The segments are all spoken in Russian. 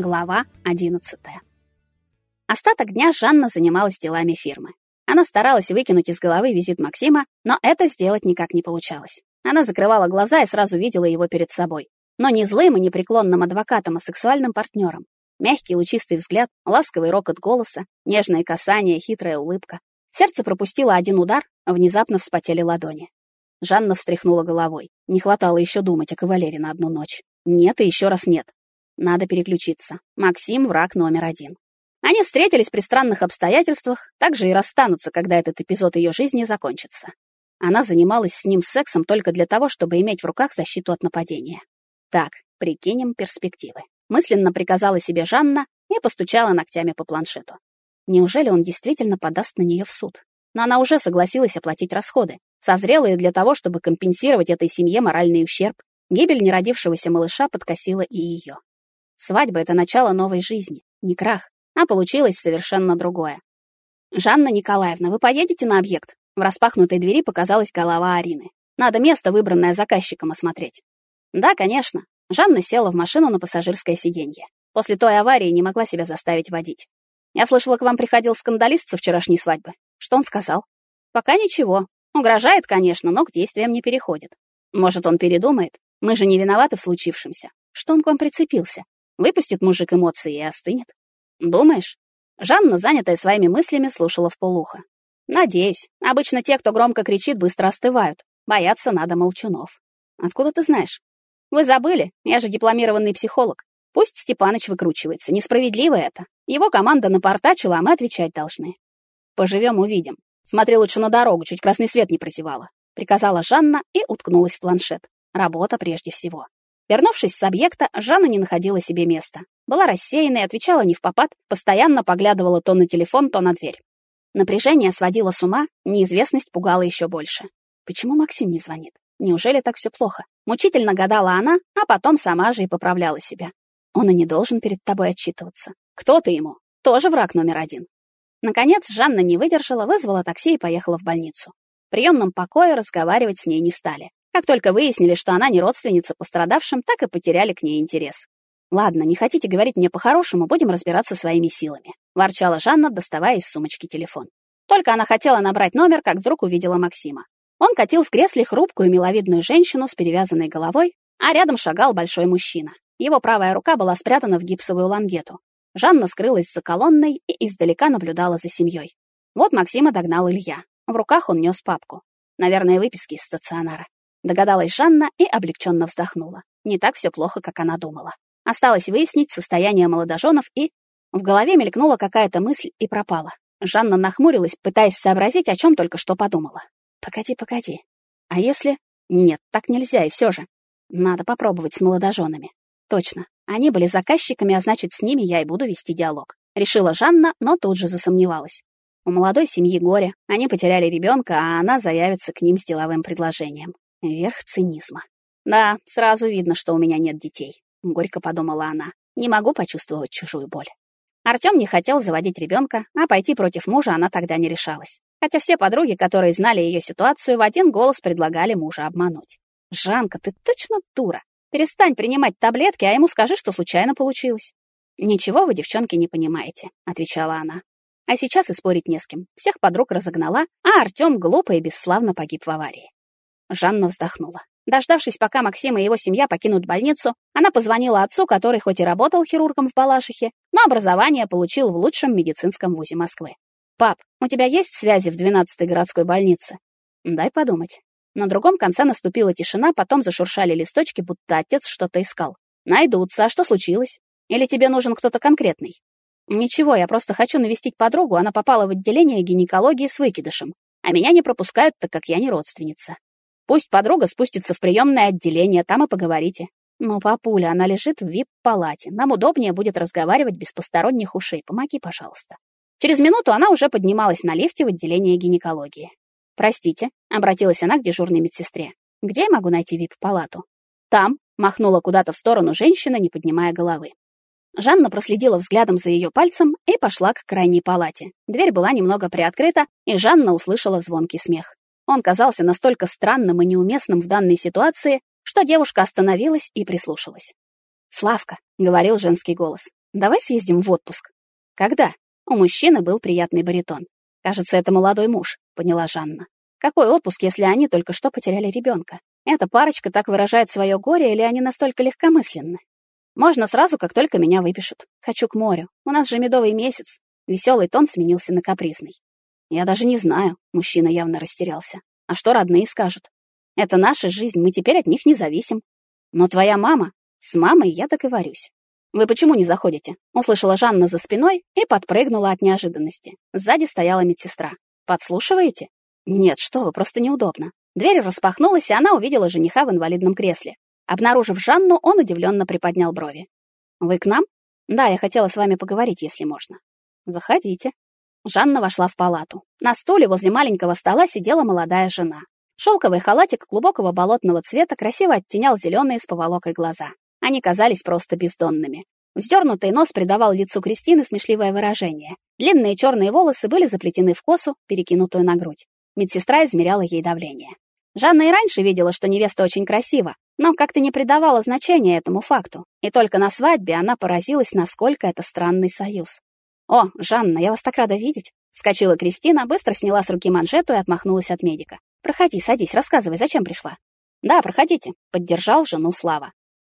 Глава 11. Остаток дня Жанна занималась делами фирмы. Она старалась выкинуть из головы визит Максима, но это сделать никак не получалось. Она закрывала глаза и сразу видела его перед собой. Но не злым и непреклонным адвокатом, а сексуальным партнером. Мягкий лучистый взгляд, ласковый рокот голоса, нежное касание, хитрая улыбка. Сердце пропустило один удар, а внезапно вспотели ладони. Жанна встряхнула головой. Не хватало еще думать о кавалере на одну ночь. Нет и еще раз нет. Надо переключиться. Максим — враг номер один. Они встретились при странных обстоятельствах, также и расстанутся, когда этот эпизод ее жизни закончится. Она занималась с ним сексом только для того, чтобы иметь в руках защиту от нападения. Так, прикинем перспективы. Мысленно приказала себе Жанна и постучала ногтями по планшету. Неужели он действительно подаст на нее в суд? Но она уже согласилась оплатить расходы, созрелые для того, чтобы компенсировать этой семье моральный ущерб. Гибель неродившегося малыша подкосила и ее. Свадьба — это начало новой жизни, не крах, а получилось совершенно другое. «Жанна Николаевна, вы поедете на объект?» В распахнутой двери показалась голова Арины. «Надо место, выбранное заказчиком, осмотреть». «Да, конечно». Жанна села в машину на пассажирское сиденье. После той аварии не могла себя заставить водить. «Я слышала, к вам приходил скандалист со вчерашней свадьбы. Что он сказал?» «Пока ничего. Угрожает, конечно, но к действиям не переходит. Может, он передумает? Мы же не виноваты в случившемся. Что он к вам прицепился? Выпустит мужик эмоции и остынет. Думаешь? Жанна, занятая своими мыслями, слушала вполуха. Надеюсь. Обычно те, кто громко кричит, быстро остывают. Бояться надо молчунов. Откуда ты знаешь? Вы забыли? Я же дипломированный психолог. Пусть Степаныч выкручивается. Несправедливо это. Его команда напортачила, а мы отвечать должны. Поживем, увидим. Смотри лучше на дорогу, чуть красный свет не прозевала. Приказала Жанна и уткнулась в планшет. Работа прежде всего. Вернувшись с объекта, Жанна не находила себе места. Была рассеяна и отвечала не в попад, постоянно поглядывала то на телефон, то на дверь. Напряжение сводило с ума, неизвестность пугала еще больше. Почему Максим не звонит? Неужели так все плохо? Мучительно гадала она, а потом сама же и поправляла себя. Он и не должен перед тобой отчитываться. Кто ты ему? Тоже враг номер один. Наконец Жанна не выдержала, вызвала такси и поехала в больницу. В приемном покое разговаривать с ней не стали. Как только выяснили, что она не родственница пострадавшим, так и потеряли к ней интерес. «Ладно, не хотите говорить мне по-хорошему, будем разбираться своими силами», — ворчала Жанна, доставая из сумочки телефон. Только она хотела набрать номер, как вдруг увидела Максима. Он катил в кресле хрупкую миловидную женщину с перевязанной головой, а рядом шагал большой мужчина. Его правая рука была спрятана в гипсовую лангету. Жанна скрылась за колонной и издалека наблюдала за семьей. Вот Максима догнал Илья. В руках он нес папку. Наверное, выписки из стационара. Догадалась Жанна и облегченно вздохнула. Не так все плохо, как она думала. Осталось выяснить состояние молодоженов и... В голове мелькнула какая-то мысль и пропала. Жанна нахмурилась, пытаясь сообразить, о чем только что подумала. «Погоди, погоди. А если...» «Нет, так нельзя, и все же. Надо попробовать с молодоженами. Точно. Они были заказчиками, а значит, с ними я и буду вести диалог. Решила Жанна, но тут же засомневалась. У молодой семьи горе, они потеряли ребенка, а она заявится к ним с деловым предложением. Верх цинизма. Да, сразу видно, что у меня нет детей, горько подумала она. Не могу почувствовать чужую боль. Артём не хотел заводить ребенка, а пойти против мужа она тогда не решалась. Хотя все подруги, которые знали ее ситуацию, в один голос предлагали мужа обмануть. «Жанка, ты точно дура. Перестань принимать таблетки, а ему скажи, что случайно получилось». «Ничего вы, девчонки, не понимаете», — отвечала она. А сейчас и спорить не с кем. Всех подруг разогнала, а Артём глупо и бесславно погиб в аварии. Жанна вздохнула. Дождавшись, пока Максим и его семья покинут больницу, она позвонила отцу, который хоть и работал хирургом в Балашихе, но образование получил в лучшем медицинском вузе Москвы. «Пап, у тебя есть связи в 12-й городской больнице?» «Дай подумать». На другом конце наступила тишина, потом зашуршали листочки, будто отец что-то искал. «Найдутся. А что случилось? Или тебе нужен кто-то конкретный?» «Ничего, я просто хочу навестить подругу, она попала в отделение гинекологии с выкидышем, а меня не пропускают, так как я не родственница. Пусть подруга спустится в приемное отделение, там и поговорите. Но папуля, она лежит в вип-палате. Нам удобнее будет разговаривать без посторонних ушей. Помоги, пожалуйста. Через минуту она уже поднималась на лифте в отделение гинекологии. «Простите», — обратилась она к дежурной медсестре. «Где я могу найти вип-палату?» «Там», — махнула куда-то в сторону женщина, не поднимая головы. Жанна проследила взглядом за ее пальцем и пошла к крайней палате. Дверь была немного приоткрыта, и Жанна услышала звонкий смех. Он казался настолько странным и неуместным в данной ситуации, что девушка остановилась и прислушалась. «Славка», — говорил женский голос, давай съездим в отпуск». «Когда?» У мужчины был приятный баритон. «Кажется, это молодой муж», — поняла Жанна. «Какой отпуск, если они только что потеряли ребенка? Эта парочка так выражает свое горе, или они настолько легкомысленны? Можно сразу, как только меня выпишут. Хочу к морю. У нас же медовый месяц». Веселый тон сменился на капризный. «Я даже не знаю», — мужчина явно растерялся. «А что родные скажут? Это наша жизнь, мы теперь от них не зависим. Но твоя мама... С мамой я договорюсь. «Вы почему не заходите?» — услышала Жанна за спиной и подпрыгнула от неожиданности. Сзади стояла медсестра. «Подслушиваете?» «Нет, что вы, просто неудобно». Дверь распахнулась, и она увидела жениха в инвалидном кресле. Обнаружив Жанну, он удивленно приподнял брови. «Вы к нам?» «Да, я хотела с вами поговорить, если можно». «Заходите». Жанна вошла в палату. На стуле возле маленького стола сидела молодая жена. Шелковый халатик глубокого болотного цвета красиво оттенял зеленые с поволокой глаза. Они казались просто бездонными. Вздернутый нос придавал лицу Кристины смешливое выражение. Длинные черные волосы были заплетены в косу, перекинутую на грудь. Медсестра измеряла ей давление. Жанна и раньше видела, что невеста очень красива, но как-то не придавала значения этому факту. И только на свадьбе она поразилась, насколько это странный союз. «О, Жанна, я вас так рада видеть!» Вскочила Кристина, быстро сняла с руки манжету и отмахнулась от медика. «Проходи, садись, рассказывай, зачем пришла?» «Да, проходите», — поддержал жену Слава.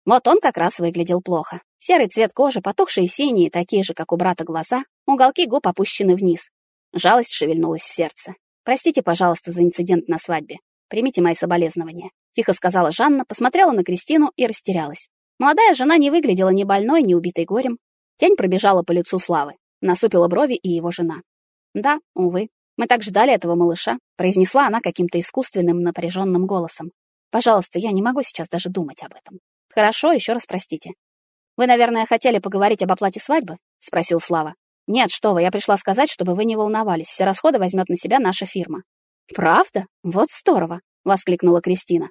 Вот он как раз выглядел плохо. Серый цвет кожи, потухшие синие, такие же, как у брата глаза, уголки губ опущены вниз. Жалость шевельнулась в сердце. «Простите, пожалуйста, за инцидент на свадьбе. Примите мои соболезнования», — тихо сказала Жанна, посмотрела на Кристину и растерялась. Молодая жена не выглядела ни больной, ни убитой горем. Тень пробежала по лицу Славы. Насупила брови и его жена. «Да, увы, мы так ждали этого малыша», — произнесла она каким-то искусственным напряженным голосом. «Пожалуйста, я не могу сейчас даже думать об этом». Хорошо, еще раз простите. Вы, наверное, хотели поговорить об оплате свадьбы? спросил Слава. Нет, что вы, я пришла сказать, чтобы вы не волновались. Все расходы возьмет на себя наша фирма. Правда? Вот здорово, воскликнула Кристина.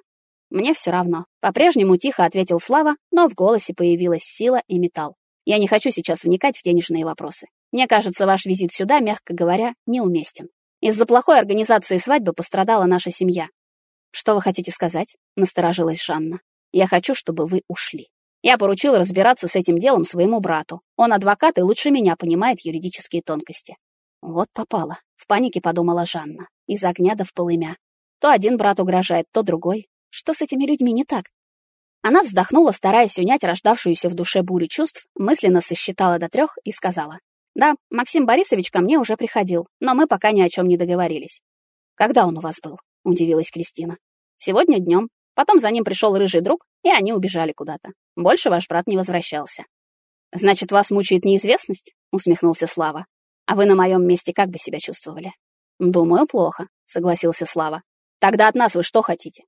Мне все равно. По-прежнему тихо ответил Слава, но в голосе появилась сила и металл. Я не хочу сейчас вникать в денежные вопросы. Мне кажется, ваш визит сюда, мягко говоря, неуместен. Из-за плохой организации свадьбы пострадала наша семья. Что вы хотите сказать? Насторожилась Жанна. Я хочу, чтобы вы ушли. Я поручил разбираться с этим делом своему брату. Он адвокат и лучше меня понимает юридические тонкости. Вот попало. В панике подумала Жанна. Из огня до в полымя. То один брат угрожает, то другой. Что с этими людьми не так? Она вздохнула, стараясь унять рождавшуюся в душе бурю чувств, мысленно сосчитала до трех и сказала. «Да, Максим Борисович ко мне уже приходил, но мы пока ни о чем не договорились». «Когда он у вас был?» — удивилась Кристина. «Сегодня днем. Потом за ним пришел рыжий друг, и они убежали куда-то. Больше ваш брат не возвращался. Значит, вас мучает неизвестность? усмехнулся Слава. А вы на моем месте как бы себя чувствовали? Думаю, плохо, согласился Слава. Тогда от нас вы что хотите?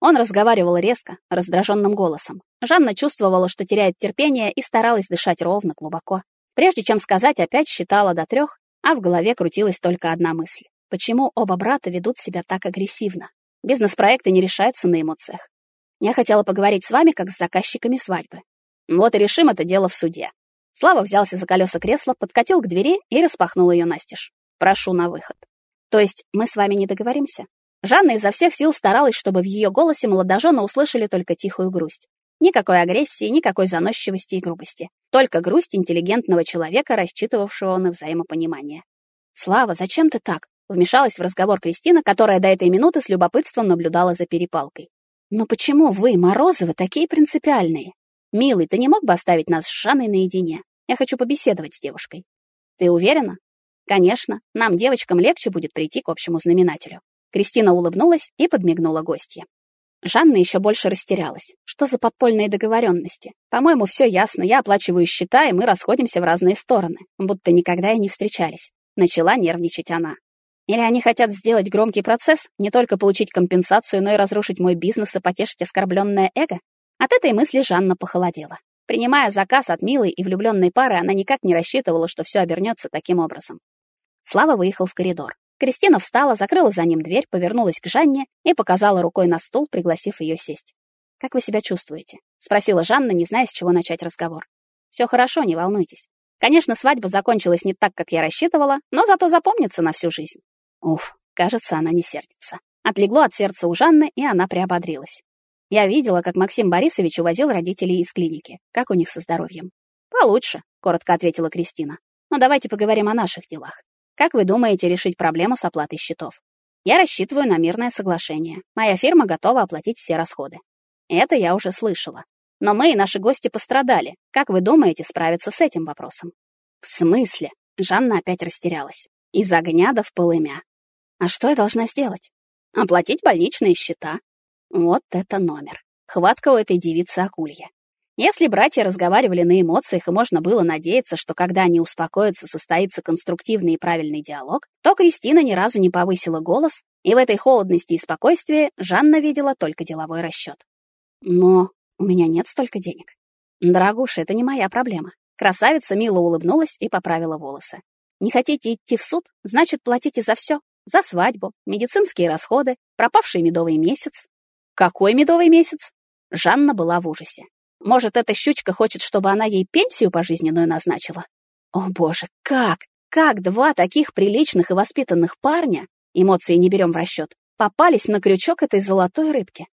Он разговаривал резко, раздраженным голосом. Жанна чувствовала, что теряет терпение и старалась дышать ровно, глубоко. Прежде чем сказать, опять считала до трех, а в голове крутилась только одна мысль. Почему оба брата ведут себя так агрессивно? Бизнес-проекты не решаются на эмоциях. Я хотела поговорить с вами, как с заказчиками свадьбы. Вот и решим это дело в суде. Слава взялся за колеса кресла, подкатил к двери и распахнул ее настежь. Прошу на выход. То есть мы с вами не договоримся? Жанна изо всех сил старалась, чтобы в ее голосе молодожены услышали только тихую грусть. Никакой агрессии, никакой заносчивости и грубости. Только грусть интеллигентного человека, рассчитывавшего на взаимопонимание. «Слава, зачем ты так?» Вмешалась в разговор Кристина, которая до этой минуты с любопытством наблюдала за перепалкой. «Но почему вы, Морозовы, такие принципиальные? Милый, ты не мог бы оставить нас с Жанной наедине? Я хочу побеседовать с девушкой». «Ты уверена?» «Конечно, нам, девочкам, легче будет прийти к общему знаменателю». Кристина улыбнулась и подмигнула гостье. Жанна еще больше растерялась. Что за подпольные договоренности? По-моему, все ясно. Я оплачиваю счета, и мы расходимся в разные стороны, будто никогда и не встречались. Начала нервничать она. Или они хотят сделать громкий процесс, не только получить компенсацию, но и разрушить мой бизнес и потешить оскорбленное эго? От этой мысли Жанна похолодела. Принимая заказ от милой и влюбленной пары, она никак не рассчитывала, что все обернется таким образом. Слава выехал в коридор. Кристина встала, закрыла за ним дверь, повернулась к Жанне и показала рукой на стул, пригласив ее сесть. «Как вы себя чувствуете?» — спросила Жанна, не зная, с чего начать разговор. «Все хорошо, не волнуйтесь. Конечно, свадьба закончилась не так, как я рассчитывала, но зато запомнится на всю жизнь. Уф, кажется, она не сердится. Отлегло от сердца у Жанны, и она приободрилась. Я видела, как Максим Борисович увозил родителей из клиники. Как у них со здоровьем? Получше, коротко ответила Кристина. Но давайте поговорим о наших делах. Как вы думаете решить проблему с оплатой счетов? Я рассчитываю на мирное соглашение. Моя фирма готова оплатить все расходы. Это я уже слышала. Но мы и наши гости пострадали. Как вы думаете справиться с этим вопросом? В смысле? Жанна опять растерялась. Из огня до в полымя. А что я должна сделать? Оплатить больничные счета. Вот это номер. Хватка у этой девицы акулья. Если братья разговаривали на эмоциях и можно было надеяться, что когда они успокоятся, состоится конструктивный и правильный диалог, то Кристина ни разу не повысила голос, и в этой холодности и спокойствии Жанна видела только деловой расчет. Но у меня нет столько денег. Дорогуша, это не моя проблема. Красавица мило улыбнулась и поправила волосы. Не хотите идти в суд? Значит, платите за все. За свадьбу, медицинские расходы, пропавший медовый месяц. Какой медовый месяц? Жанна была в ужасе. Может, эта щучка хочет, чтобы она ей пенсию пожизненную назначила? О, боже, как? Как два таких приличных и воспитанных парня, эмоции не берем в расчет, попались на крючок этой золотой рыбки?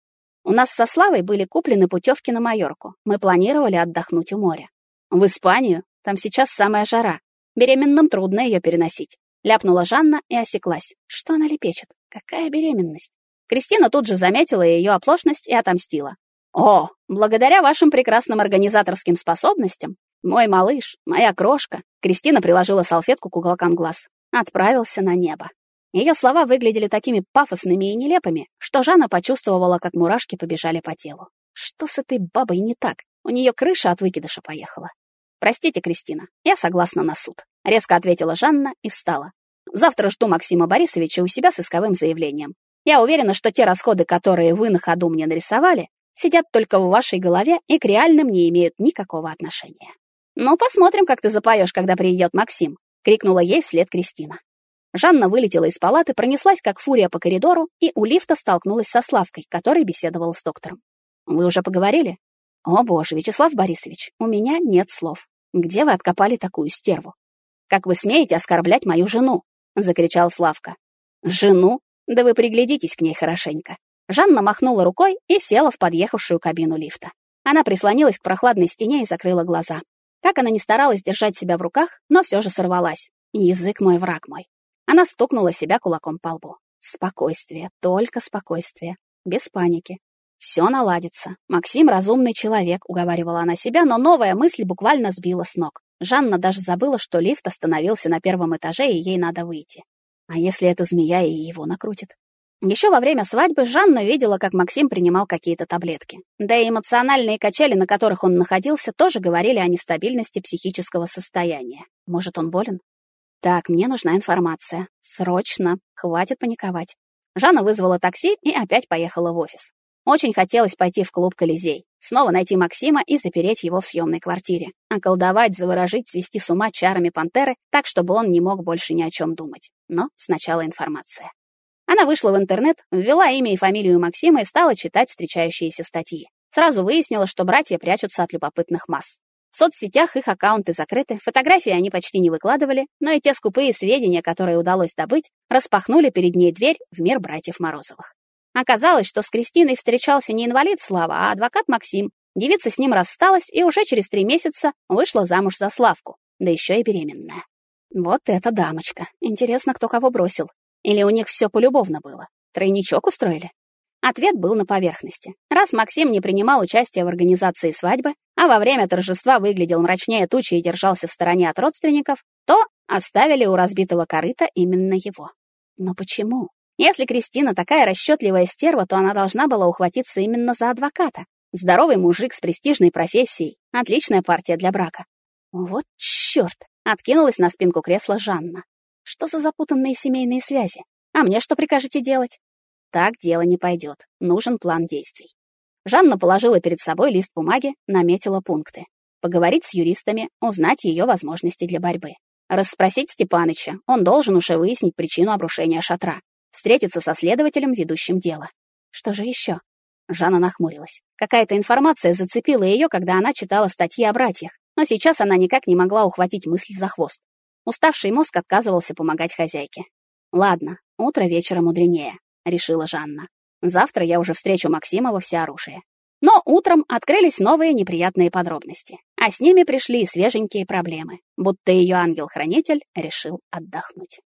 У нас со Славой были куплены путевки на Майорку. Мы планировали отдохнуть у моря. В Испанию? Там сейчас самая жара. Беременным трудно ее переносить. Ляпнула Жанна и осеклась. Что она лепечет? Какая беременность? Кристина тут же заметила ее оплошность и отомстила. О, благодаря вашим прекрасным организаторским способностям, мой малыш, моя крошка, Кристина приложила салфетку к уголкам глаз, отправился на небо. Ее слова выглядели такими пафосными и нелепыми, что Жанна почувствовала, как мурашки побежали по телу. Что с этой бабой не так? У нее крыша от выкидыша поехала. Простите, Кристина, я согласна на суд, резко ответила Жанна и встала. Завтра жду Максима Борисовича у себя с исковым заявлением. Я уверена, что те расходы, которые вы на ходу мне нарисовали, сидят только в вашей голове и к реальным не имеют никакого отношения. «Ну, посмотрим, как ты запоешь, когда приедет Максим», — крикнула ей вслед Кристина. Жанна вылетела из палаты, пронеслась как фурия по коридору и у лифта столкнулась со Славкой, который беседовал с доктором. «Вы уже поговорили?» «О, боже, Вячеслав Борисович, у меня нет слов. Где вы откопали такую стерву? Как вы смеете оскорблять мою жену?» — закричал Славка. «Жену? Да вы приглядитесь к ней хорошенько. Жанна махнула рукой и села в подъехавшую кабину лифта. Она прислонилась к прохладной стене и закрыла глаза. Как она ни старалась держать себя в руках, но все же сорвалась. Язык мой, враг мой. Она стукнула себя кулаком по лбу. Спокойствие, только спокойствие. Без паники. Все наладится. Максим разумный человек, уговаривала она себя, но новая мысль буквально сбила с ног. Жанна даже забыла, что лифт остановился на первом этаже, и ей надо выйти. А если эта змея и его накрутит? Еще во время свадьбы Жанна видела, как Максим принимал какие-то таблетки. Да и эмоциональные качели, на которых он находился, тоже говорили о нестабильности психического состояния. Может, он болен? Так, мне нужна информация. Срочно. Хватит паниковать. Жанна вызвала такси и опять поехала в офис. Очень хотелось пойти в клуб Колизей, снова найти Максима и запереть его в съемной квартире, околдовать, заворожить, свести с ума чарами пантеры, так, чтобы он не мог больше ни о чем думать. Но сначала информация. Она вышла в интернет, ввела имя и фамилию Максима и стала читать встречающиеся статьи. Сразу выяснила, что братья прячутся от любопытных масс. В соцсетях их аккаунты закрыты, фотографии они почти не выкладывали, но и те скупые сведения, которые удалось добыть, распахнули перед ней дверь в мир братьев Морозовых. Оказалось, что с Кристиной встречался не инвалид Слава, а адвокат Максим. Девица с ним рассталась и уже через три месяца вышла замуж за Славку, да еще и беременная. Вот эта дамочка. Интересно, кто кого бросил. Или у них все полюбовно было? Тройничок устроили? Ответ был на поверхности. Раз Максим не принимал участия в организации свадьбы, а во время торжества выглядел мрачнее тучи и держался в стороне от родственников, то оставили у разбитого корыта именно его. Но почему? Если Кристина такая расчетливая стерва, то она должна была ухватиться именно за адвоката. Здоровый мужик с престижной профессией. Отличная партия для брака. Вот чёрт! Откинулась на спинку кресла Жанна. Что за запутанные семейные связи? А мне что прикажете делать? Так дело не пойдет. Нужен план действий. Жанна положила перед собой лист бумаги, наметила пункты. Поговорить с юристами, узнать ее возможности для борьбы. Расспросить Степаныча, он должен уже выяснить причину обрушения шатра. Встретиться со следователем, ведущим дело. Что же еще? Жанна нахмурилась. Какая-то информация зацепила ее, когда она читала статьи о братьях, но сейчас она никак не могла ухватить мысль за хвост. Уставший мозг отказывался помогать хозяйке. «Ладно, утро вечера мудренее», — решила Жанна. «Завтра я уже встречу Максима во всеоружие». Но утром открылись новые неприятные подробности. А с ними пришли и свеженькие проблемы, будто ее ангел-хранитель решил отдохнуть.